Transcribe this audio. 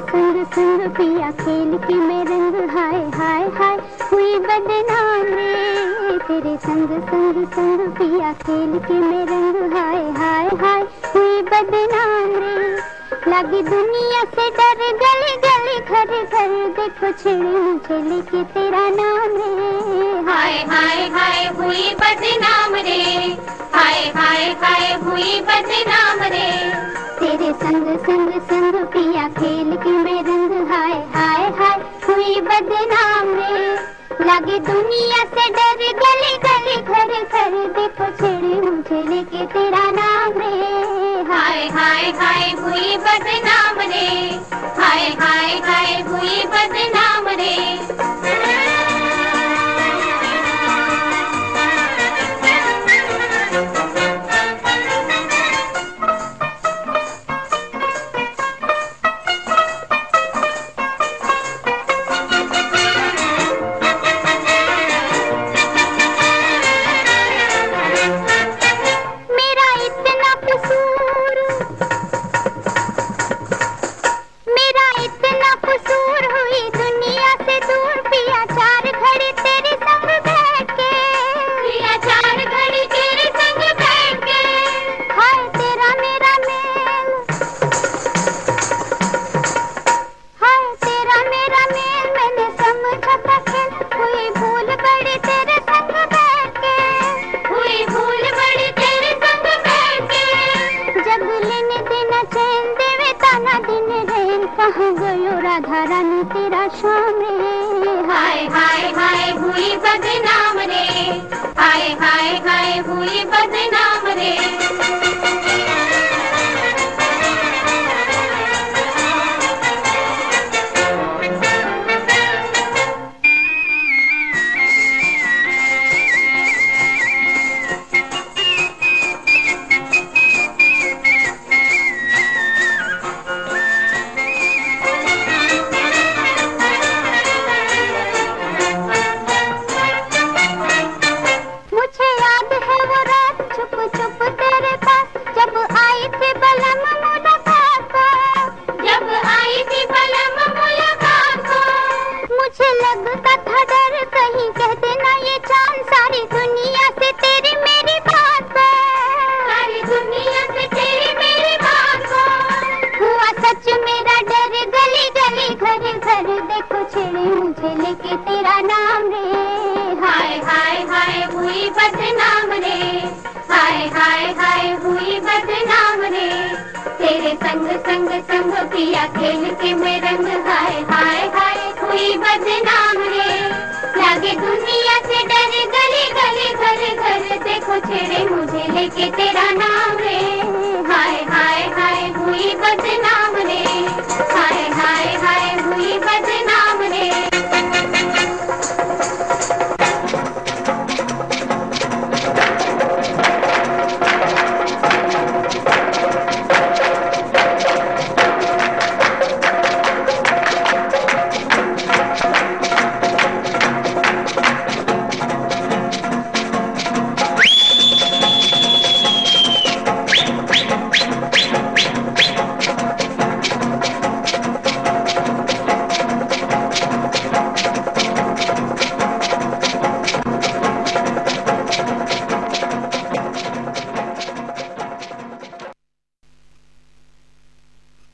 संग संग पिया खेल के मैं रंग हाय हाय हाय। हुई बदनाम, तेरे संग संग संग पिया खेल के मैं रंग हाय हाय हाय। हुई बदनाम रे लगी दुनिया से डर गली गली, घर घर देखो छेड़े मुझे लेके तेरा नाम रे। हाय हाय हाय, हुई बदनाम रे। खेल के मैं रंग हाय हाय हाय, हुई बदनाम। लगे दुनिया से डर, गली गली, घर घर, देखो छेड़े मुझे लेके तेरा नाम रे। हाय हाय हाय, हुई बदनाम। रे हाय हाय हाय, हुई बदनाम। रे हाय हाय हाय हुई बदनाम रे. हाय हाय हाय हुई बदनाम खेल के मैं रंग हाय हाय हाय बदनाम दुनिया से डर, गली गली, घर घर मुझे लेके तेरा नाम रे हाय हाय हाय हुई बदनाम